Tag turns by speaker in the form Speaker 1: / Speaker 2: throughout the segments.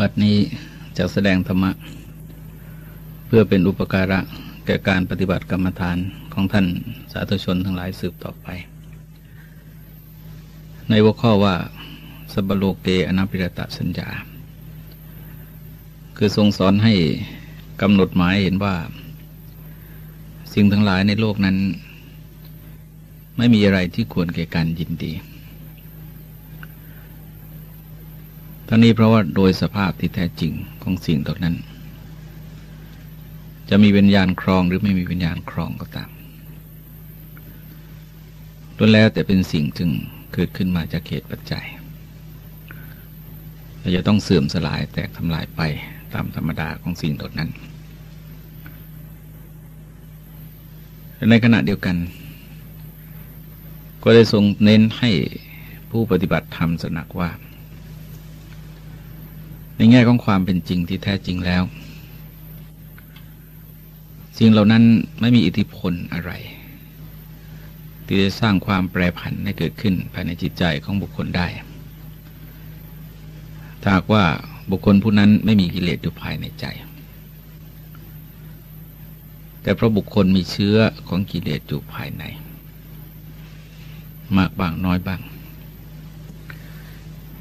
Speaker 1: บัดนี้จะแสดงธรรมะ เพื่อเป็นอุปการะแก่การปฏิบัติกรรมฐานของท่านสาธุชนทั้งหลายสืบต่อไป ในหัวข้อว่าสบโลเกอนัปิรตะสัญญา คือทรงสอนให้กำหนดหมายเห็นว่า สิ่งทั้งหลายในโลกนั้น ไม่มีอะไรที่ควรแก่การยินดี ทั้งนี้เพราะว่าโดยสภาพที่แท้จริงของสิ่งตรงนั้น จะมีวิญญาณครองหรือไม่มีวิญญาณครองก็ตามล้วนแล้วแต่เป็นสิ่งจึงเกิดขึ้นมาจากเหตุปัจจัยเราจะต้องเสื่อมสลายแตกทำลายไปตามธรรมดาของสิ่งตนั้น ในขณะเดียวกัน ก็ได้ทรงเน้นให้ผู้ปฏิบัติธรรมสนักว่า ในแง่ของความเป็นจริงที่แท้จริงแล้ว สิ่งเหล่านั้นไม่มีอิทธิพลอะไร ที่จะสร้างความแปรผันให้เกิดขึ้นภายในจิตใจของบุคคลได้ถ้าว่าบุคคลผู้นั้นไม่มีกิเลสอยู่ภายในใจ แต่เพราะบุคคลมีเชื้อของกิเลสอยู่ภายใน มากบางน้อยบ้าง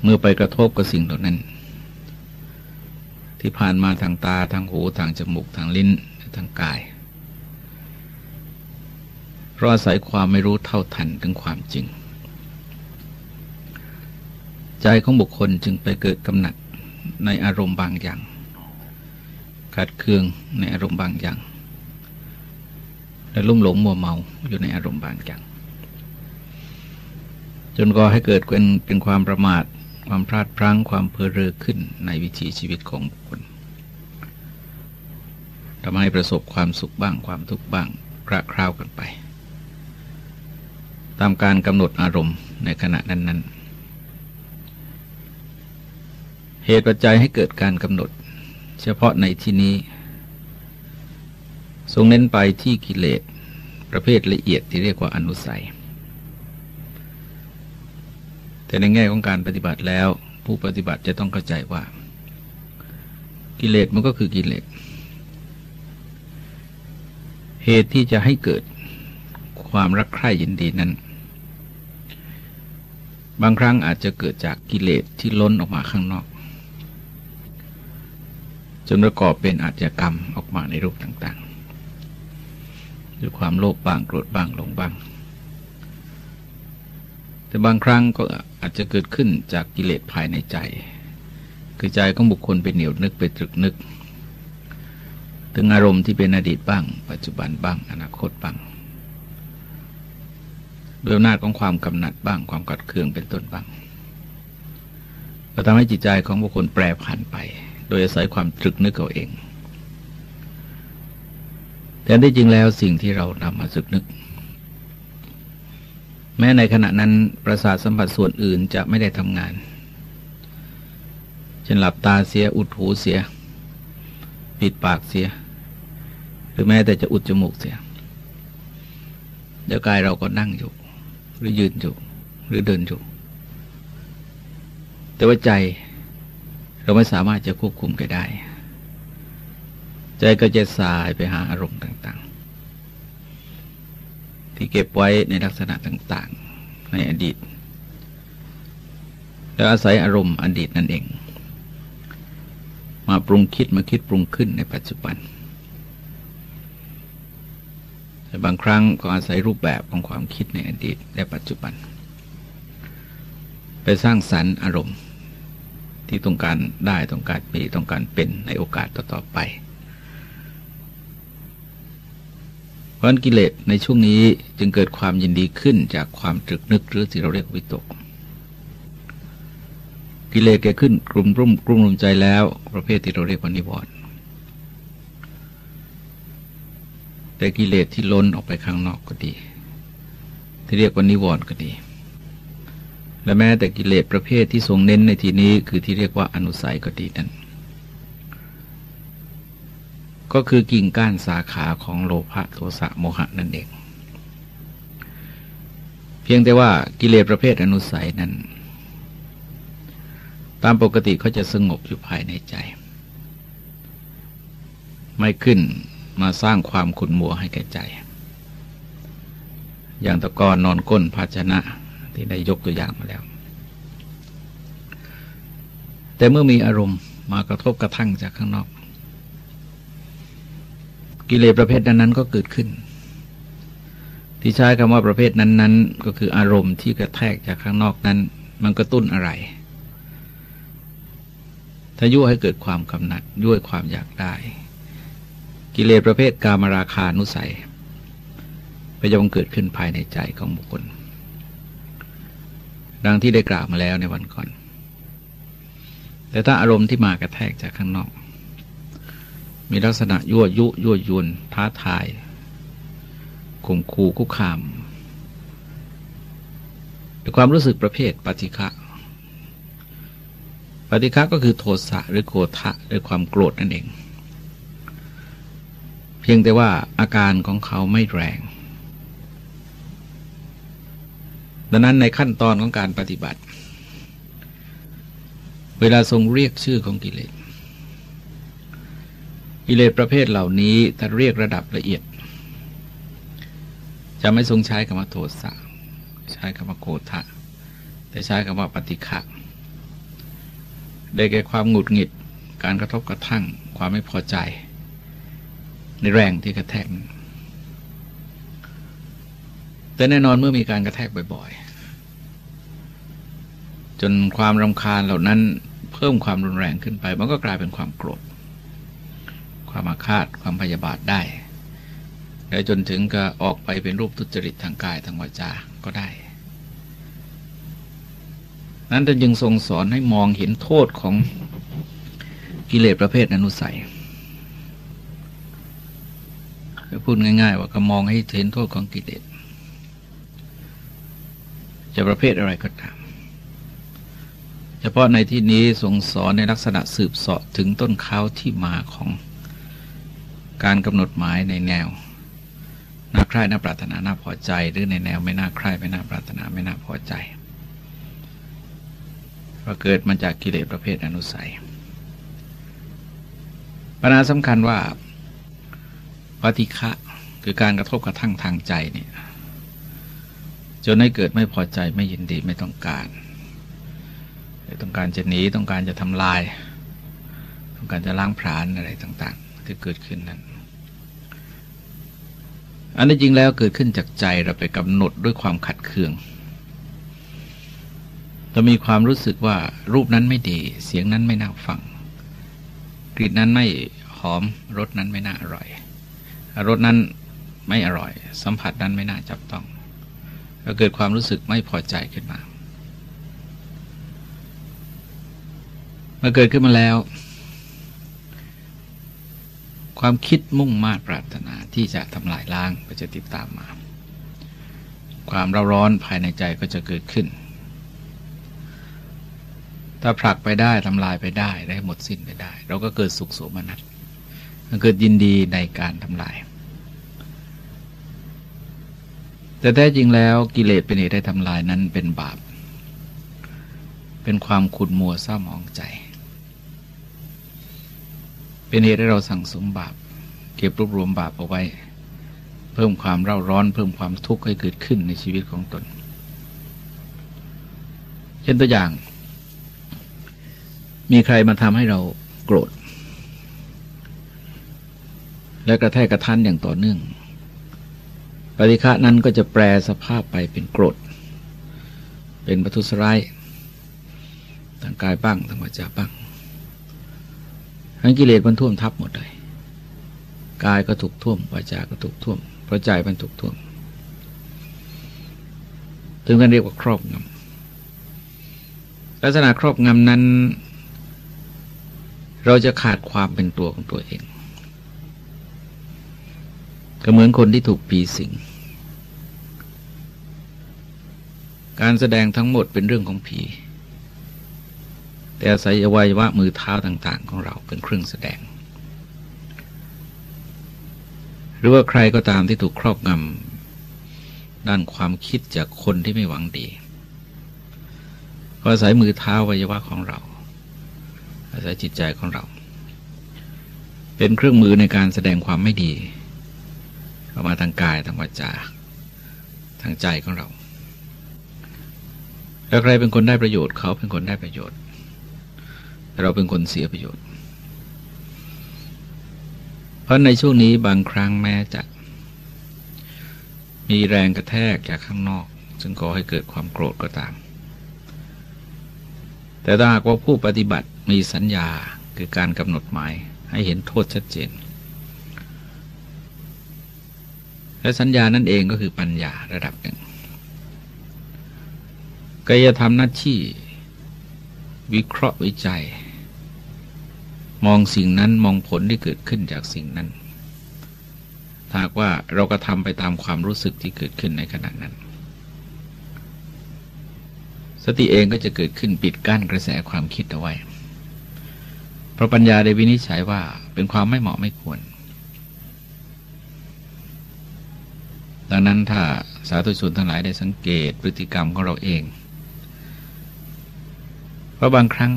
Speaker 1: เมื่อไปกระทบกับสิ่งเหล่านั้น ที่ผ่านมาทางตาทางหูทางจมูกทางลิ้นทางกายเพราะอาศัยความไม่รู้เท่าทันถึงความจริง ใจของบุคคลจึงไปเกิดกำหนัดในอารมณ์บางอย่างขัดเคืองในอารมณ์บางอย่าง และลุ่มหลงมัวเมาอยู่ในอารมณ์บางอย่าง จนก่อให้เกิดเป็นเป็นความประมาท ความพลาดพลั้งความเพลเรอขึ้นในวิถีชีวิตของบุคคลทำให้ประสบความสุขบ้างความทุกข์บ้างคระคราวกันไป ตามการกำหนดอารมณ์ในขณะนั้น ๆ เหตุปัจจัยให้เกิดการกำหนด เฉพาะในที่นี้ ทรงเน้นไปที่กิเลสประเภทละเอียดที่เรียกว่าอนุสัย แต่ในแง่ของการปฏิบัติแล้ว ผู้ปฏิบัติจะต้องเข้าใจว่า กิเลสมันก็คือกิเลสเหตุที่จะให้เกิดความรักใคร่ยินดีนั้น บางครั้งอาจจะเกิดจากกิเลสที่ล้นออกมาข้างนอก จนประกอบเป็นอาชญากรรมออกมาในรูปต่างๆด้วยความโลภบ้างโกรธบ้างหลงบ้าง แต่บางครั้งก็อาจจะเกิดขึ้นจากกิเลสภายในใจ คือใจของบุคคลไปเหนียวนึกไปตรึกนึก ถึงอารมณ์ที่เป็นอดีตบ้าง ปัจจุบันบ้าง อนาคตบ้างโดยอำนาจของความกำหนัดบ้างความกัดเคืองเป็นต้นบ้างก็ทำให้จิตใจของบุคคลแปรผันไป โดยอาศัยความตรึกนึกเอาเองแต่ที่จริงแล้วสิ่งที่เรานำมาสึกนึก แม้ในขณะนั้นประสาทสัมผัสส่วนอื่นจะไม่ได้ทำงานเช่นหลับตาเสียอุดหูเสีย ปิดปากเสีย หรือแม้แต่จะอุดจมูกเสียเดี๋ยวกายเราก็นั่งอยู่ หรือยืนอยู่ หรือเดินอยู่ แต่ว่าใจเราไม่สามารถจะควบคุมกันได้ ใจก็จะสายไปหาอารมณ์ต่าง ที่เก็บไว้ในลักษณะต่าง ๆ ในอดีต แล้วอาศัยอารมณ์อดีตนั่นเอง มาปรุงคิดมาคิดปรุงขึ้นในปัจจุบัน แต่บางครั้งก็อาศัยรูปแบบของความคิดในอดีตและปัจจุบัน ไปสร้างสรรค์อารมณ์ที่ต้องการได้ต้องการมีต้องการเป็นในโอกาสต่อๆไปพ ราะกิเลสในช่วงนี้จึงเกิดความยินดีขึ้นจากความตรึกนึกหรือที่เราเรียกวิตก กิเลสแกขึ้นกลุ่มรุ่มกลุ่มรุมใจแล้ว ประเภทที่เราเรียกว่านิวรณ์แต่กิเลสที่ล้นออกไปข้างนอกก็ดี ที่เรียกว่านิวรณ์ก็ดี และแม้แต่กิเลสประเภทที่ทรงเน้นในทีนี้คือที่เรียกว่าอนุสัยก็ดีนั้น ก็คือกิ่งก้านสาขาของโลภะโทสะโมหะนั่นเอง เพียงแต่ว่ากิเลสประเภทอนุสัยนั้น ตามปกติเขาจะสงบอยู่ภายในใจ ไม่ขึ้นมาสร้างความขุ่นมัวให้แก่ใจ อย่างตะกอนนอนก้นภาชนะที่ได้ยกตัวอย่างมาแล้ว แต่เมื่อมีอารมณ์มากระทบกระทั่งจากข้างนอก กิเลสประเภทนั้นๆก็เกิดขึ้น ที่ใช้คำว่าประเภทนั้นๆ ก็คืออารมณ์ที่กระแทกจากข้างนอกนั้น มันกระตุ้นอะไรถ้ายั่วให้เกิดความกำหนัดยั่วความอยากได้ กิเลสประเภทกามราคานุสัยไปจะบังเกิดขึ้นภายในใจของบุคคล ดังที่ได้กล่าวมาแล้วในวันก่อน แต่ถ้าอารมณ์ที่มากระแทกจากข้างนอก มีลักษณะยั่วยุยั่วยวนท้าทายข่มขู่คุกคามด้วยความรู้สึกประเภทปฏิฆะปฏิฆะก็คือโทสะหรือโกธะหรือความโกรธนั่นเอง เพียงแต่ว่าอาการของเขาไม่แรง ดังนั้นในขั้นตอนของการปฏิบัติ เวลาทรงเรียกชื่อของกิเลส กิเลสประเภทเหล่านี้ถ้าเรียกระดับละเอียด จะไม่ทรงใช้คำว่าโทสะใช้คำว่าโกธะแต่ใช้คำว่าปฏิฆะได้แก่ความหงุดหงิด การกระทบกระทั่ง ความไม่พอใจ ในแรงที่กระแทก แต่แน่นอนเมื่อมีการกระแทกบ่อยๆ จนความรำคาญเหล่านั้นเพิ่มความรุนแรงขึ้นไป มันก็กลายเป็นความโกรธ ความอาฆาตความพยาบาทได้ได้จนถึงก็ออกไปเป็นรูปทุจริตทางกายทางวาจาก็ได้ นั้นจะยังทรงสอนให้มองเห็นโทษของกิเลสประเภทอนุสัยพูดง่ายๆ ว่าก็มองให้เห็นโทษของกิเลสจะประเภทอะไรก็ตาม เฉพาะในที่นี้ทรงสอนในลักษณะสืบสอบถึงต้นข้าวที่มาของ การกำหนดหมายในแนวน่าใคร่น่าปรารถนาน่าพอใจ หรือในแนวไม่น่าใคร่ไม่น่าปรารถนาไม่น่าพอใจว่าเกิดมาจากกิเลสประเภทอนุสัยปัญหาสำคัญว่าปฏิฆะคือการกระทบกระทั่งทางใจเนี่ยจนให้เกิดไม่พอใจไม่ยินดีไม่ต้องการ ต้องการจะหนีต้องการจะทำลาย ต้องการจะล้างผลาญอะไรต่าง ที่เกิดขึ้นนั้น อันนี้จริงแล้วเกิดขึ้นจากใจเราไปกำหนดด้วยความขัดเคืองเรามีความรู้สึกว่ารูปนั้นไม่ดี เสียงนั้นไม่น่าฟัง กลิ่นนั้นไม่หอมรสนั้นไม่น่าอร่อยรสนั้นไม่อร่อย สัมผัสนั้นไม่น่าจับต้องก็เกิดความรู้สึกไม่พอใจขึ้นมาเมื่อเกิดขึ้นมาแล้ว ความคิดมุ่งมา่ปรารถนาที่จะทำลายล้างก็จะติดตามมา ความร้าร้อนภายในใจก็จะเกิดขึ้น ถ้าผลักไปได้ทำลายไปได้ได้หมดสิ้นไปได้ เราก็เกิดสุขโสมนัสมันเกิดยินดีในการทำลาย แต่แท้จริงแล้วกิเลสเป็นเหตุให้ทำลายนั้นเป็นบาป เป็นความขุ่นมัวเศร้าหมองใจ เป็นเหตุให้เราสั่งสมบาป เก็บรวบรวมบาปเอาไว้ เพิ่มความเร่าร้อน เพิ่มความทุกข์ให้เกิดขึ้นในชีวิตของตน เช่นตัวอย่าง มีใครมาทำให้เราโกรธ และกระแทกกระทันอย่างต่อเนื่อง ปฏิฆะนั้นก็จะแปลสภาพไปเป็นโกรธ เป็นปทุสร้ายทางกายบ้างทางวาจาบ้าง ทั้งกิเลสมันท่วมทับหมดเลยกายก็ถูกท่วมวาจาก็ถูกท่วมเพราะใจมันถูกท่วมถึงกันเรียกว่าครอบงำลักษณะครอบงำนั้น เราจะขาดความเป็นตัวของตัวเองก็เหมือนคนที่ถูกปีสิง การแสดงทั้งหมดเป็นเรื่องของผี แต่อาศัยอวัยวะมือเท้าต่าง ๆ ของเราเป็นเครื่องแสดง หรือว่าใครก็ตามที่ถูกครอบงำด้านความคิดจากคนที่ไม่หวังดีก็อาศัยมือเท้าอวัยวะของเรา อาศัยจิตใจของเรา เป็นเครื่องมือในการแสดงความไม่ดีเข้ามาทางกายทางวาจาทางใจของเรา แล้วใครเป็นคนได้ประโยชน์เขาเป็นคนได้ประโยชน์ เราเป็นคนเสียประโยชน์ เพราะในช่วงนี้บางครั้งแม้จะ มีแรงกระแทกจากข้างนอก ซึ่งก่อให้เกิดความโกรธก็ตาม แต่ถ้าหากว่าผู้ปฏิบัติมีสัญญาคือการกำหนดหมายให้เห็นโทษชัดเจน และสัญญานั่นเองก็คือปัญญาระดับหนึ่งก็จะทำหน้าที่ วิเคราะห์วิจัย มองสิ่งนั้นมองผลที่เกิดขึ้นจากสิ่งนั้นหากว่าเราก็ทำไปตามความรู้สึกที่เกิดขึ้นในขณะนั้น สติเองก็จะเกิดขึ้นปิดกั้นกระแสความคิดเอาไว้ เพราะปัญญาได้วินิจฉัยว่าเป็นความไม่เหมาะไม่ควร ดังนั้นถ้าสาธุชนทั้งหลายได้สังเกตพฤติกรรมของเราเอง เพราะบางครั้ง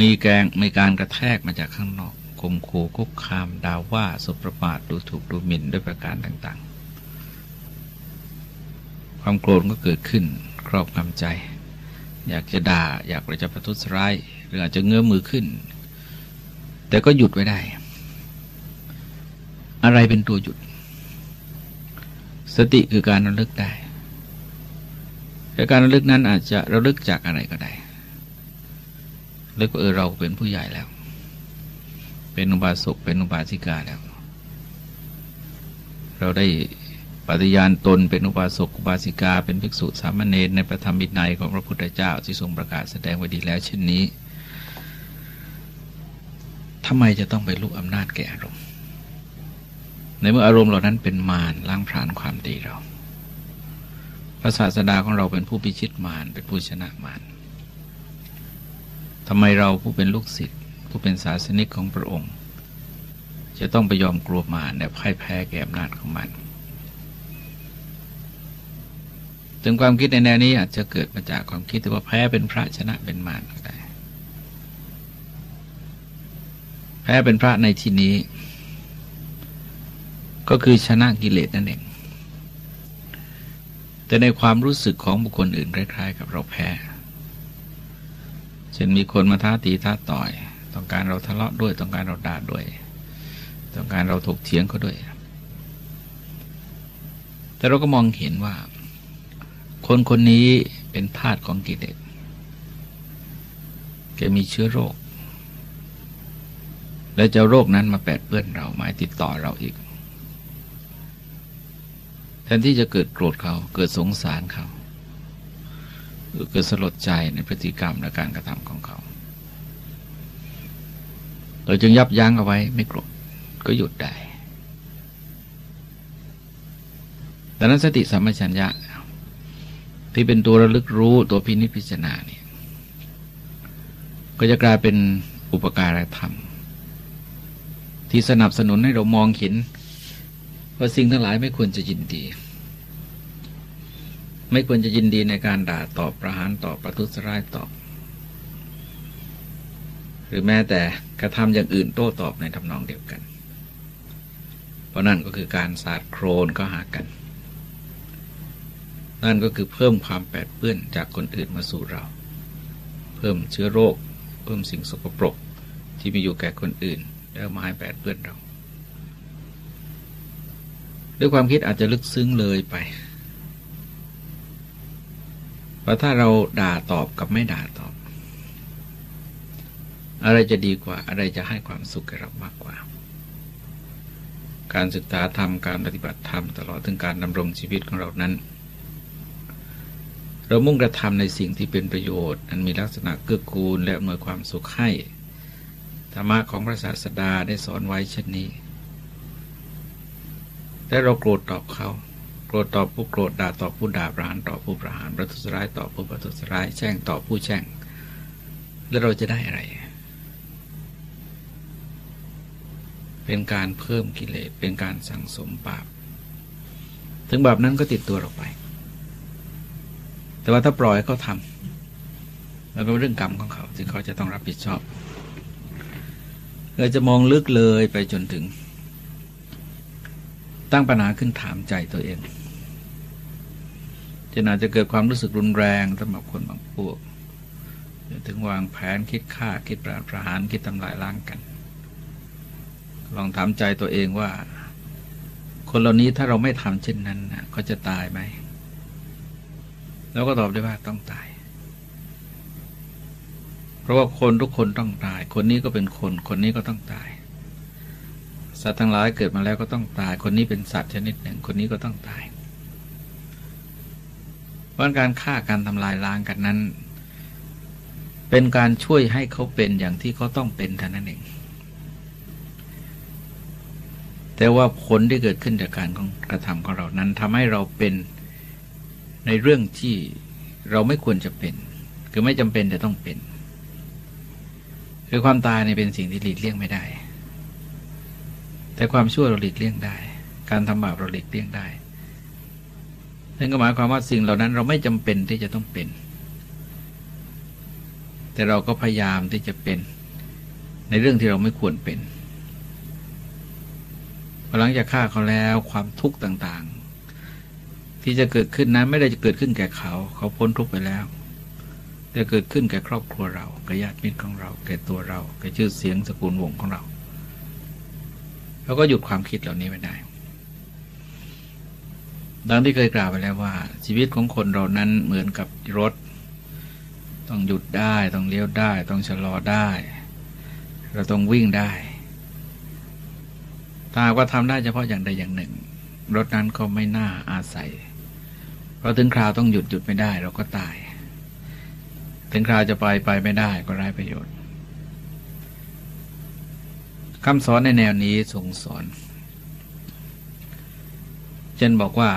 Speaker 1: มีแกงมีการกระแทกมาจากข้างนอกคมคูคุกคามดาวว่าสุประมาทดูถูกดูหมิ่นด้วยประการต่างๆ ความโกรธก็เกิดขึ้นครอบงำใจ อยากจะด่าอยากจะประทุษร้ายหรืออาจจะเงื้อมือขึ้น แต่ก็หยุดไว้ได้ อะไรเป็นตัวหยุด สติคือการระลึกได้แต่การระลึกนั้นอาจจะระลึกจากอะไรก็ได้ เลึกว่าเออเราเป็นผู้ใหญ่แล้ว เป็นอุบาสกเป็นอุบาสิกาแล้ว เราได้ปฏิญาณตนเป็นอุบาสกอุบาสิกา เป็นภิกษุสามเณรในประธรรมบินัยของพระพุทธเจ้าที่ทรงประกาศแสดงไว้ดีแล้วเช่นนี้ทำไมจะต้องไปลุกอำนาจแก่อารมณ์ ในเมื่ออารมณ์เหล่านั้นเป็นมารล้างผลาญความดีเราพระศาสดาของเราเป็นผู้พิชิตมารเป็นผู้ชนะมาร ทำไมเราผู้เป็นลูกศิษย์ผู้เป็นศาสนิกของพระองค์ จะต้องไปยอมกลัวมารและพ่ายแพ้แก่อำนาจของมัน ถึงความคิดในแนวนี้อาจจะเกิดมาจากความคิดว่าแพ้เป็นพระชนะเป็นมารก็ได้แพ้เป็นพระในที่นี้ ก็คือชนะกิเลสนั่นเองแต่ในความรู้สึกของบุคคลอื่นคล้ายๆ กับเราแพ้ เช่นมีคนมาท้าตีท้าต่อย ต้องการเราทะเลาะด้วย ต้องการเราด่าด้วย ต้องการเราถกเถียงเขาด้วย แต่เราก็มองเห็นว่า คนคนนี้เป็นทาสของกิเลสแกมีเชื้อโรค และจะโรคนั้นมาแปดเปื้อนเราหมายติดต่อเราอีก แทนที่จะเกิดโกรธเขาเกิดสงสารเขา เกิดสลดใจในพฤติกรรมและการกระทำของเขา เราจึงยับยั้งเอาไว้ไม่โกรธก็หยุดได้แต่นั้นสติสัมปชัญญะ ที่เป็นตัวระลึกรู้ตัวพินิจพิจารณาเนี่ยก็จะกลายเป็นอุปการะธรรม ที่สนับสนุนให้เรามองเห็น ว่าสิ่งทั้งหลายไม่ควรจะยินดี ไม่ควรจะยินดีในการด่าตอบประหารตอบประทุษร้ายตอบ หรือแม้แต่กระทำอย่างอื่นโต้ตอบในทำนองเดียวกัน เพราะนั่นก็คือการสาดโครนก็หากัน นั่นก็คือเพิ่มความแปดเปื้อนจากคนอื่นมาสู่เรา เพิ่มเชื้อโรค เพิ่มสิ่งสกปรกที่มีอยู่แก่คนอื่น แล้วมาให้แปดเปื้อนเรา ด้วยความคิดอาจจะลึกซึ้งเลยไป พราะถ้าเราด่าตอบกับไม่ด่าตอบ อะไรจะดีกว่าอะไรจะให้ความสุขแก่เรามากกว่า การศึกษาธรรมการปฏิบัติธรรมตลอดถึงการดำรงชีวิตของเรานั้น เรามุ่งกระทำในสิ่งที่เป็นประโยชน์อันมีลักษณะเกื้อกูลและอำนวยความสุขให้ธรรมะของพระศาสดาได้สอนไว้เช่นนี้และเราโกรธตอบเขา โกรธตอบผู้โกรธด่าตอบผู้ด่าประหารตอบผู้ประหารประทุษร้ายตอบผู้ประทุษร้ายแช่งตอบผู้แช่ง แล้วเราจะได้อะไร เป็นการเพิ่มกิเลสเป็นการสั่งสมบาป ถึงบาปนั้นก็ติดตัวเราไป แต่ว่าถ้าปล่อยเขาทำแล้วก็เรื่องกรรมของเขาที่เขาจะต้องรับผิดชอบเราจะมองลึกเลยไปจนถึงตั้งปัญหาขึ้นถามใจตัวเอง จะอาจจะเกิดความรู้สึกรุนแรงสำหรับคนบางพวกถึงวางแผนคิดฆ่าคิดประประหารคิดทำลายล้างกัน ลองถามใจตัวเองว่า คนเหล่านี้ถ้าเราไม่ทำเช่นนั้นเขาจะตายไหมแล้วก็ตอบได้ว่าต้องตาย เพราะว่าคนทุกคนต้องตาย คนนี้ก็เป็นคน คนนี้ก็ต้องตาย สัตว์ทั้งหลายเกิดมาแล้วก็ต้องตาย คนนี้เป็นสัตว์ชนิดหนึ่ง คนนี้ก็ต้องตาย เพราะการฆ่าการทำลายล้างกันนั้น เป็นการช่วยให้เขาเป็นอย่างที่เขาต้องเป็นเท่านั้นเอง แต่ว่าผลที่เกิดขึ้นจากการของกระทำของเรานั้นทำให้เราเป็นในเรื่องที่เราไม่ควรจะเป็น คือไม่จำเป็นแต่ต้องเป็น คือความตายในเป็นสิ่งที่หลีกเลี่ยงไม่ได้ แต่ความชั่วเราหลีกเลี่ยงได้ การทำบาปเราหลีกเลี่ยงได้ นั่นก็หมายความว่าสิ่งเหล่านั้นเราไม่จำเป็นที่จะต้องเป็น แต่เราก็พยายามที่จะเป็น ในเรื่องที่เราไม่ควรเป็นหลังจากฆ่าเขาแล้วความทุกข์ต่างๆ ที่จะเกิดขึ้นนั้นไม่ได้จะเกิดขึ้นแก่เขา เขาพ้นทุกข์ไปแล้วแต่เกิดขึ้นแก่ครอบครัวเราแก่ญาติมิตรของเรา แก่ตัวเรา แก่ชื่อเสียงสกุลวงของเราเราก็หยุดความคิดเหล่านี้ไม่ได้ ดังที่เคยกล่าวไปแล้วว่า ชีวิตของคนเรานั้นเหมือนกับรถ ต้องหยุดได้ ต้องเลี้ยวได้ ต้องชะลอได้ เราต้องวิ่งได้ถ้าว่าทำได้เฉพาะอย่างใดอย่างหนึ่ง รถนั้นก็ไม่น่าอาศัย เพอถึงคราวต้องหยุดหยุดไม่ได้ เราก็ตาย ถึงคราวจะไปไปไม่ได้ก็ไร้ประโยชน์คำสอนในแนวนี้ทรงสอน เช่นบอกว่า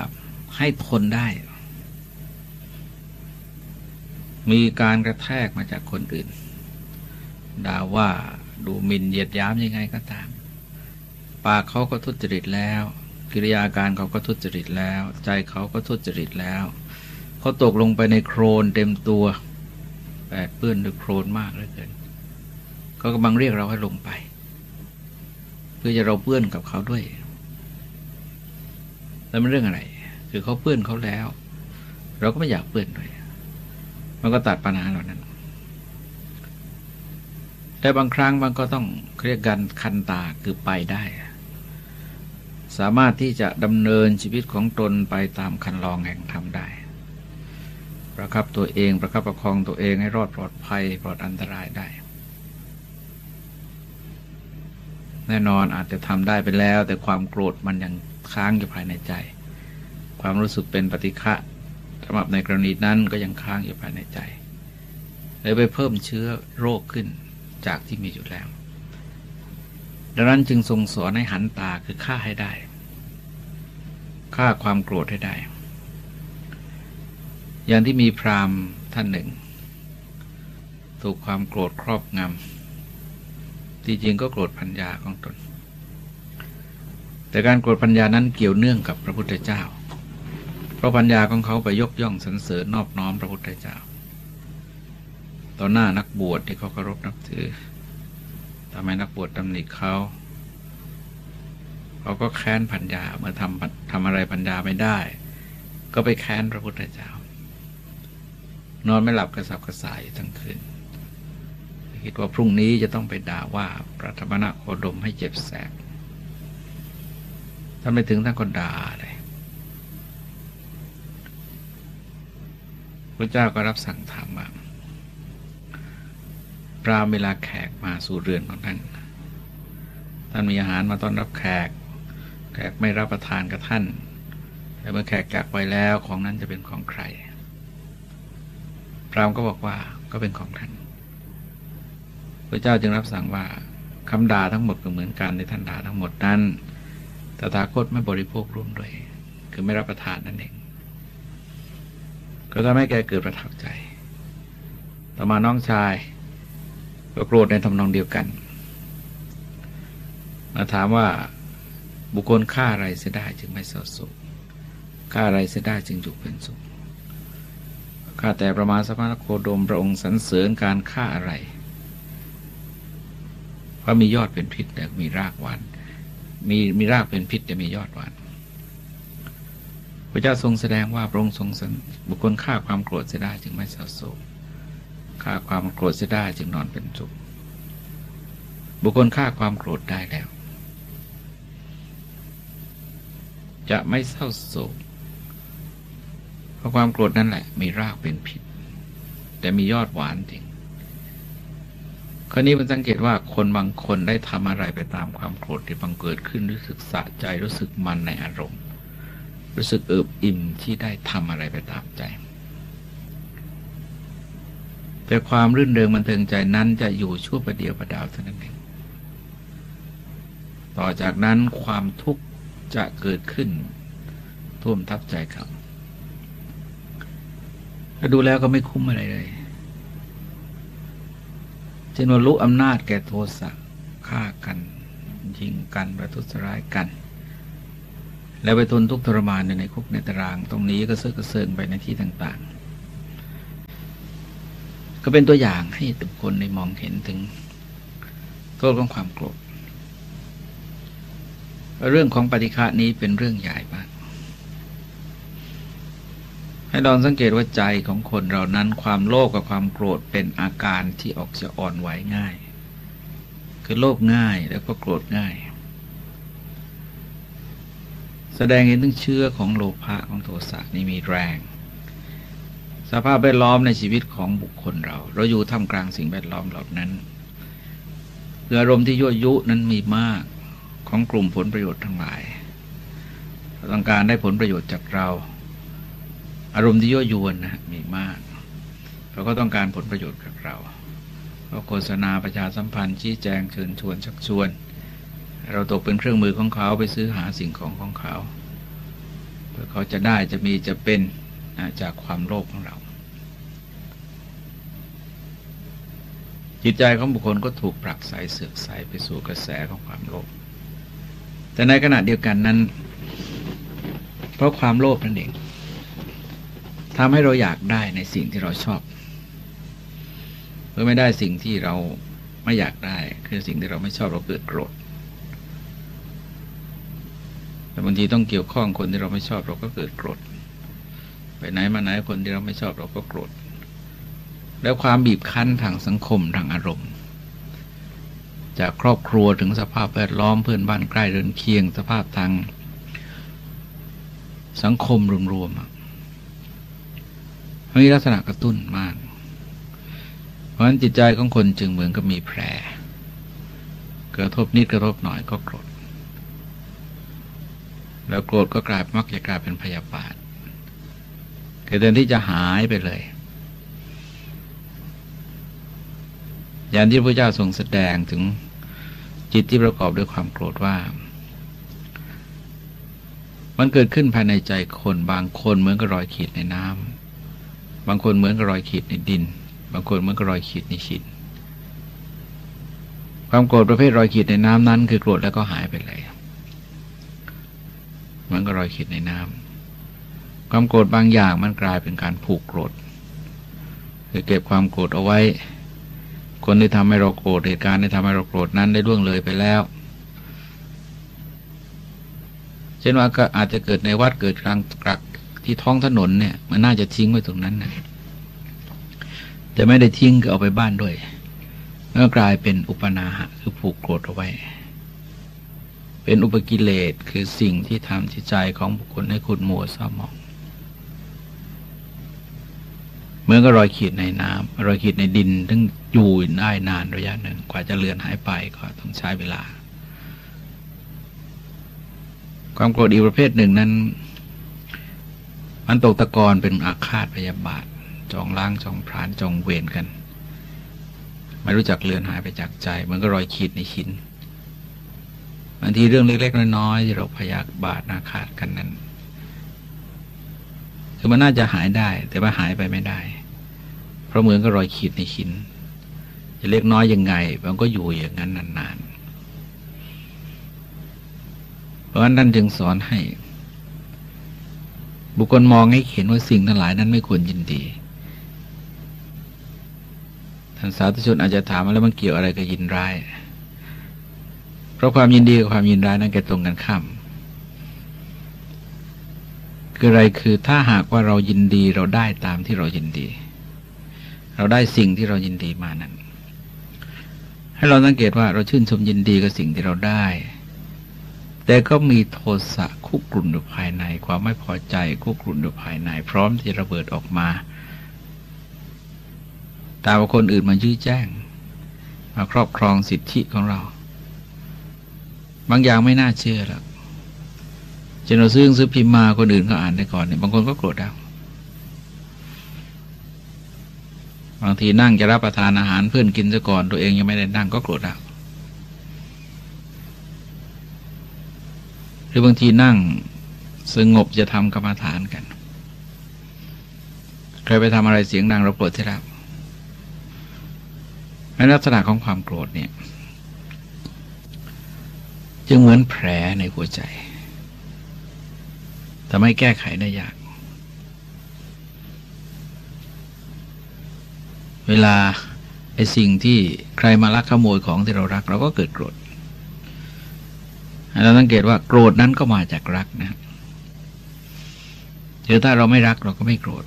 Speaker 1: ให้ทนได้ มีการกระแทกมาจากคนอื่น ด่าว่าดูหมิ่นเหยียดย้ำยังไงก็ตาม ปากเขาก็ทุจริตแล้ว กิริยาการเขาก็ทุจริตแล้ว ใจเขาก็ทุจริตแล้วเขาตกลงไปในโครนเต็มตัวแปดเปื้อนด้วยโครนมากเหลือเกินเขากำลังเรียกเราให้ลงไป เพื่อจะเราเปื้อนกับเขาด้วย แล้วมันเรื่องอะไร คือเขาเปื้อนเขาแล้ว เราก็ไม่อยากเปื้อนด้วยมันก็ตัดปัญหาเหล่านั้น แต่บางครั้งมันก็ต้องเรียกกันคันตาคือไปได้ สามารถที่จะดำเนินชีวิตของตนไปตามคันลองแห่งธรรมได้ ประคับตัวเองประคับประคองตัวเองให้รอดปลอดภัยปลอดอันตรายได้ แน่นอนอาจจะทำได้ไปแล้ว แต่ความโกรธมันยัง ค้างอยู่ภายในใจ ความรู้สึกเป็นปฏิฆะสำหรับในกรณีนั้นก็ยังค้างอยู่ภายในใจเลยไปเพิ่มเชื้อโรคขึ้นจากที่มีอยู่แล้ว ดังนั้นจึงทรงสอนให้หันตาคือฆ่าให้ได้ฆ่าความโกรธให้ได้ อย่างที่มีพราหมณ์ท่านหนึ่ง ถูกความโกรธครอบงำที่จริงก็โกรธพัญญาของตน แต่การโกรธพัญญานั้นเกี่ยวเนื่องกับพระพุทธเจ้า เพราะพัญญาของเขาไปยกย่องสรรเสริญนอบน้อมพระพุทธเจ้า ต่อหน้านักบวชที่เขาเคารพนับถือทำให้นักบวชตำหนิเขาเขาก็แค้นพัญญาเมื่อทำทำอะไรพัญญาไม่ได้ ก็ไปแค้นพระพุทธเจ้า นอนไม่หลับกระสับกระส่ายทั้งคืนคิดว่าพรุ่งนี้จะต้องไปด่าว่าพระธรรมนะโคดมให้เจ็บแสบ ท่านไปถึงท่านก็ด่าเลยพระเจ้าก็รับสั่งถามว่าพรามเวลาแขกมาสู่เรือนของท่าน ท่านมีอาหารมาต้อนรับแขก แขกไม่รับประทานกับท่าน แต่เมื่อแขกจากไปแล้วของนั้นจะเป็นของใครพรามก็บอกว่าก็เป็นของท่าน พระเจ้าจึงรับสั่งว่าคำด่าทั้งหมดก็เหมือนกันในท่านด่าทั้งหมดนั้น ตถาคตไม่บริโภคร่วมด้วย คือไม่รับประทานนั่นเอง ก็ทำให้แกเกิดประทับใจ ต่อมาน้องชาย ก็โกรธในทำนองเดียวกัน มาถามว่าบุคคลฆ่าอะไรเสียได้จึงไม่เศร้าโศกฆ่าอะไรเสียได้จึงอยู่เป็นสุขข้าแต่ประมาณสมณโคดมพระองค์สรรเสริญการฆ่าอะไรเพราะมียอดเป็นพิษแต่มีรากหวาน มีมีรากเป็นพิษแต่มียอดหวานพระเจ้าทรงแสดงว่าพระองค์ทรงสันบุคคลฆ่าความโกรธเสียได้จึงไม่เศร้าโศกฆ่าความโกรธเสียได้จึงนอนเป็นสุขบุคคลฆ่าความโกรธได้แล้ว จะไม่เศร้าโศกเพราะความโกรธนั่นแหละ มีรากเป็นพิษ แต่มียอดหวานจริง คราวนี้มันสังเกตว่าคนบางคนได้ทำอะไรไปตามความโกรธที่บังเกิดขึ้นรู้สึกสะใจรู้สึกมันในอารมณ์ รู้สึกเอิบอิ่มที่ได้ทำอะไรไปตามใจ แต่ความรื่นเริงมันเทิงใจนั้นจะอยู่ชั่วประเดียวประดาวเท่านั้นเองต่อจากนั้นความทุกข์จะเกิดขึ้นท่วมทับใจเขาถ้าดูแล้วก็ไม่คุ้มอะไรเลย เช่นว่ารู้อำนาจแก่โทสะฆ่ากัน ยิงกันประทุษร้ายกัน แล้วไปทนทุกข์ทรมานในคุกในตาราง ตรงนี้ก็เสื่อกระเซิงไปในที่ต่าง ๆ ก็เป็นตัวอย่างให้ทุกคนได้มองเห็นถึงโทษของความโกรธเรื่องของปฏิฆานี้เป็นเรื่องใหญ่มาก ให้ลองสังเกตว่าใจของคนเรานั้นความโลภกับความโกรธเป็นอาการที่ออกจะอ่อนไหวง่าย คือโลภง่ายแล้วก็โกรธง่าย แสดงเห็นถึงเชื้อของโลภะของโทสะนี่มีแรง สภาพแวดล้อมในชีวิตของบุคคลเรา เราอยู่ท่ามกลางสิ่งแวดล้อมเหล่านั้นคืออารมณ์ที่ยั่วยุนั้นมีมากของกลุ่มผลประโยชน์ทั้งหลายต้องการได้ผลประโยชน์จากเรา อารมณ์ที่ยั่วยวนนะมีมากเราก็ต้องการผลประโยชน์กับเราก็โฆษณาประชาสัมพันธ์ชี้แจงเชิญชวนชักชวน เราตกเป็นเครื่องมือของเขาไปซื้อหาสิ่งของของเขาเพื่อเขาจะได้จะมีจะเป็นจากความโลภของเรา จิตใจของบุคคลก็ถูกปรักใสเสือกใสไปสู่กระแสของความโลภแต่ในขณะเดียวกันนั้น เพราะความโลภนั่นเอง ทำให้เราอยากได้ในสิ่งที่เราชอบเมื่อไม่ได้สิ่งที่เราไม่อยากได้ คือสิ่งที่เราไม่ชอบเราเกิดโกรธแต่บางทีต้องเกี่ยวข้องคนที่เราไม่ชอบเราก็เกิดโกรธไปไหนมาไหนคนที่เราไม่ชอบเราก็โกรธแล้วความบีบคั้นทางสังคมทางอารมณ์ จากครอบครัวถึงสภาพแวดล้อมเพื่อนบ้านใกล้เรือนเคียง สภาพทางสังคมรวมๆ มีลักษณะกระตุ้นมาก เพราะฉะนั้นจิตใจของคนจึงเหมือนกับมีแผล กระทบนิดกระทบหน่อยก็โกรธ แล้วโกรธก็กลายมักจะกลายเป็นพยาบาทคือแทนที่จะหายไปเลย อย่างที่พระเจ้าทรงแสดงถึงจิตที่ประกอบด้วยความโกรธว่า มันเกิดขึ้นภายในใจคนบางคนเหมือนกับรอยขีดในน้ำ บางคนเหมือนกับรอยขีดในดิน บางคนเหมือนกับรอยขีดในชินความโกรธประเภทรอยขีดในน้ำนั้น คือโกรธแล้วก็หายไปเลยเหมือนกับรอยขีดในน้ำความโกรธบางอย่างมันกลายเป็นการผูกโกรธคือเก็บความโกรธเอาไว้ คนที่ทำให้เราโกรธเหตุการณ์ที่ทำให้เราโกรธนั้นได้ล่วงเลยไปแล้วเช่นว่าก็อาจจะเกิดในวัดเกิดกลางกลัก ที่ท้องถนนเนี่ย มันน่าจะทิ้งไว้ตรงนั้นนะแต่ไม่ได้ทิ้งก็เอาไปบ้านด้วยแล้วกลายเป็นอุปนาหะคือผูกโกรธเอาไว้ เป็นอุปกิเลสคือสิ่งที่ทำจิตใจของบุคคลให้ขุดมัวเศร้าหมองเหมือนกับรอยขีดในน้ำรอยขีดในดินทั้งอยู่ได้นานระยะหนึ่งกว่าจะเลือนหายไปก็ต้องใช้เวลา ความโกรธอีกประเภทหนึ่งนั้น มันตกตะกอนเป็นอาฆาตพยาบาท จองล้างจองพรานจองเวรกัน ไม่รู้จักเลือนหายไปจากใจเหมือนก็รอยขีดในชินบางทีเรื่องเล็กๆน้อยๆที่เราพยาบาทอาฆาตกันนั้นคือมันน่าจะหายได้ แต่ว่าหายไปไม่ได้ เพราะเหมือนกับรอยขีดในชินจะเล็กน้อยยังไง มันก็อยู่อย่างนั้นนานๆ เพราะฉะนั้นท่านจึงสอนให้ บุคคลมองให้เห็นว่าสิ่งทั้งหลายนั้นไม่ควรยินดี ท่านสาธุชนอาจจะถามว่าแล้วมันเกี่ยวอะไรกับยินร้าย เพราะความยินดีกับความยินร้ายนั้นแกตรงกันข้าม คืออะไรคือถ้าหากว่าเรายินดีเราได้ตามที่เรายินดี เราได้สิ่งที่เรายินดีมานั้น ให้เราสังเกตว่าเราชื่นชมยินดีกับสิ่งที่เราได้ แต่ก็มีโทสะคุกรุ่นอยู่ภายใน ความไม่พอใจคุกรุ่นอยู่ภายใน พร้อมที่ระเบิดออกมาตามว่าคนอื่นมายื้อแจ้ง มาครอบครองสิทธิของเรา บางอย่างไม่น่าเชื่อแล้วเช่นเราซื้อซื้อพิมพ์มาคนอื่นก็อ่านได้ก่อนเนี่ยบางคนก็โกรธแล้วบางทีนั่งจะรับประทานอาหารเพื่อนกินซะก่อนตัวเองยังไม่ได้นั่งก็โกรธแล้ว รือบางทีนั่งสงบจะทำกรรมฐานกันใครไปทำอะไรเสียงดังเราโกรธที่แล้วในลักษณะของความโกรธเนี่ย จึงเหมือนแผลในหัวใจแต่ไม่แก้ไขได้ยาก เวลาไอ้สิ่งที่ใครมาลักขโมยของที่เรารัก เราก็เกิดโกรธ เราสังเกตว่าโกรธนั้นก็มาจากรักนะเจอถ้าเราไม่รักเราก็ไม่โกรธ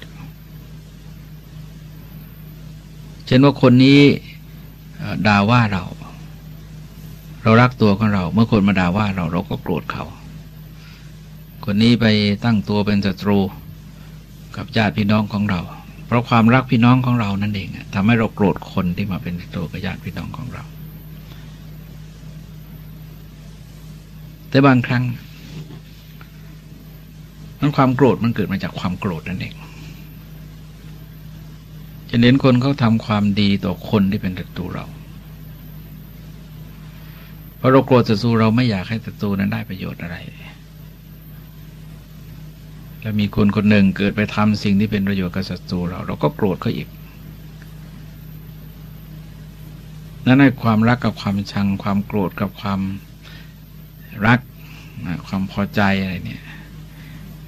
Speaker 1: เช่นว่าคนนี้ด่าว่าเรา เรารักตัวของเรา เมื่อคนมาด่าว่าเราเราก็โกรธเขา คนนี้ไปตั้งตัวเป็นศัตรูกับญาติพี่น้องของเรา เพราะความรักพี่น้องของเรานั่นเองทำให้เราโกรธคนที่มาเป็นศัตรูกับญาติพี่น้องของเรา แต่บางครั้งนั้นความโกรธมันเกิดมาจากความโกรธนั่นเองจะเน้นคนเขาทำความดีต่อคนที่เป็นศัตรูเราเพราะเราโกรธศัตรูเราไม่อยากให้ศัตรูนั้นได้ประโยชน์อะไร แล้วมีคนคนหนึ่งเกิดไปทำสิ่งที่เป็นประโยชน์กับศัตรูเรา เราก็โกรธเขาอีกนั่นในความรักกับความชัง ความโกรธกับความ รักความพอใจอะไรเนี่ย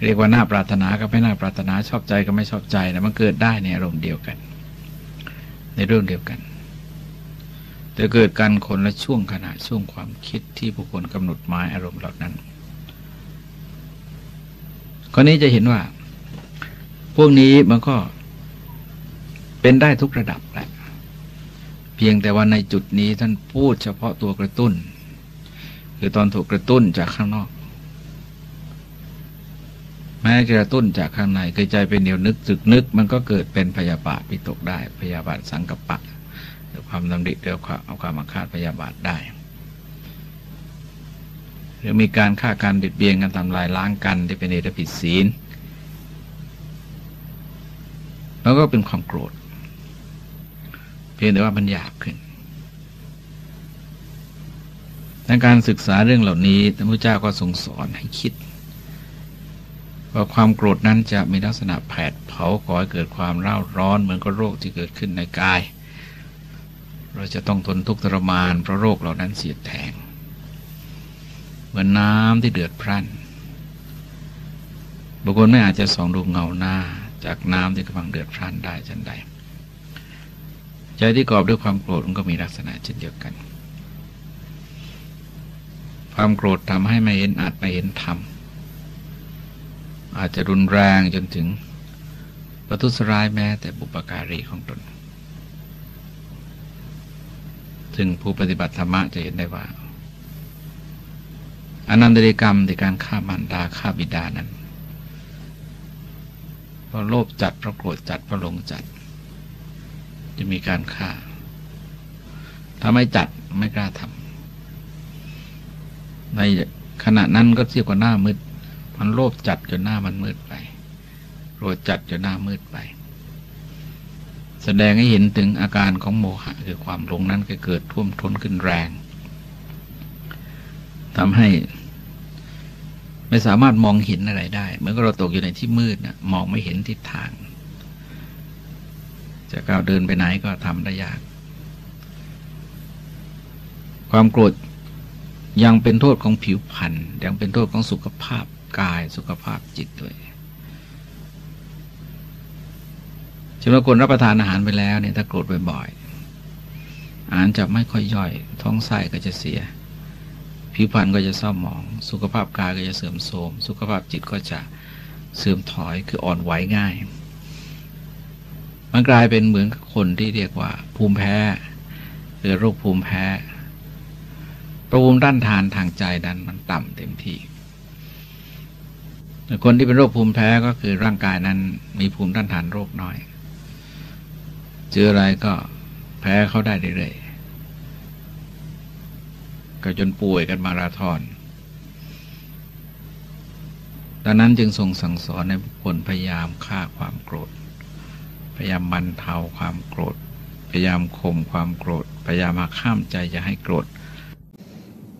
Speaker 1: เรียกว่าน่าปรารถนากับไม่น่าปรารถนาชอบใจกับไม่ชอบใจนะมันเกิดได้ในอารมณ์เดียวกัน ในเรื่องเดียวกัน แต่เกิดการคนละช่วงขณะช่วงความคิดที่บุคคลกำหนดหมายอารมณ์เหล่านั้นข้อนี้จะเห็นว่า พวกนี้มันก็เป็นได้ทุกระดับแหละเพียงแต่ว่าในจุดนี้ท่านพูดเฉพาะตัวกระตุ้น คือตอนถูกกระตุ้นจากข้างนอก แม้กระตุ้นจากข้างในเกิดใจเป็นเดียวนึกสึกนึก มันก็เกิดเป็นพยาบาทปิตกได้ พยาบาทสังกปะความดำริเดียวเอาความมาคาดพยาบาทได้ หรือมีการฆ่าการบิดเบียนกันทำลายล้างกันที่เป็นเอตผิดศีลแล้วก็เป็นความโกรธ เพียงแต่ว่ามันหยาบขึ้น ในการศึกษาเรื่องเหล่านี้พระพุทธเจ้าก็ทรงสอนให้คิด ว่าความโกรธนั้นจะมีลักษณะแผดเผาก่อให้เกิดความร้าร้อนเหมือนกับโรคที่เกิดขึ้นในกาย เราจะต้องทนทุกข์ทรมานเพราะโรคเหล่านั้นเสียดแทง เหมือนน้ำที่เดือดพร่านบางคนไม่อาจจะส่องดูเงาหน้าจากน้ำที่กำลังเดือดพร่านได้ชันใด ใจที่กรอบด้วยความโกรธมันก็มีลักษณะเช่นเดียวกัน ความโกรธทำให้ไม่เห็นอาจไม่เห็นธรรม อาจจะรุนแรงจนถึงประทุษร้ายแม้แต่บุปการีของตน ซึ่งผู้ปฏิบัติธรรมะจะเห็นได้ว่าอนันตริกรรมในการฆ่ามารดาฆ่าบิดานั้นเพราะโลภจัดเพราะโกรธจัดเพราะหลงจัด จะมีการฆ่า ถ้าไม่จัดไม่กล้าทำ ในขณะนั้นก็เทียบกับหน้ามืด มันโลภจัดจนหน้ามันมืดไปโกรธจัดจนหน้ามืดไป แสดงให้เห็นถึงอาการของโมหะคือความหลงนั้นก็เกิดท่วมท้นขึ้นแรงทำให้ไม่สามารถมองเห็นอะไรได้ เหมือนกับเราตกอยู่ในที่มืดนะมองไม่เห็นทิศทาง จะก้าวเดินไปไหนก็ทำได้ยาก ความโกรธ ยังเป็นโทษของผิวพรรณยังเป็นโทษของสุขภาพกายสุขภาพจิตด้วยเช่นว่าคนรับประทานอาหารไปแล้วเนี่ยถ้าโกรธบ่อยๆอาหารจะไม่ค่อยย่อย ท้องไส้ก็จะเสีย ผิวพรรณก็จะเศร้าหมอง สุขภาพกายก็จะเสื่อมโทรมสุขภาพจิตก็จะเสื่อมถอยคืออ่อนไหวง่าย มันกลายเป็นเหมือนคนที่เรียกว่า ภูมิแพ้หรือโรคภูมิแพ้ ภูมิด้านทานทางใจดันมันต่ำเต็มที่คนที่เป็นโรคภูมิแพ้ก็คือร่างกายนั้นมีภูมิต้านทานโรคน้อย เจออะไรก็แพ้เขาได้เรื่อยๆก็จนป่วยกันมาราธอนดังนั้นจึงทรงสั่งสอนในบุคคลพยายามฆ่าความโกรธ พยายามบรรเทาความโกรธ พยายามข่มความโกรธ พยายามมาข้ามใจจะให้โกรธ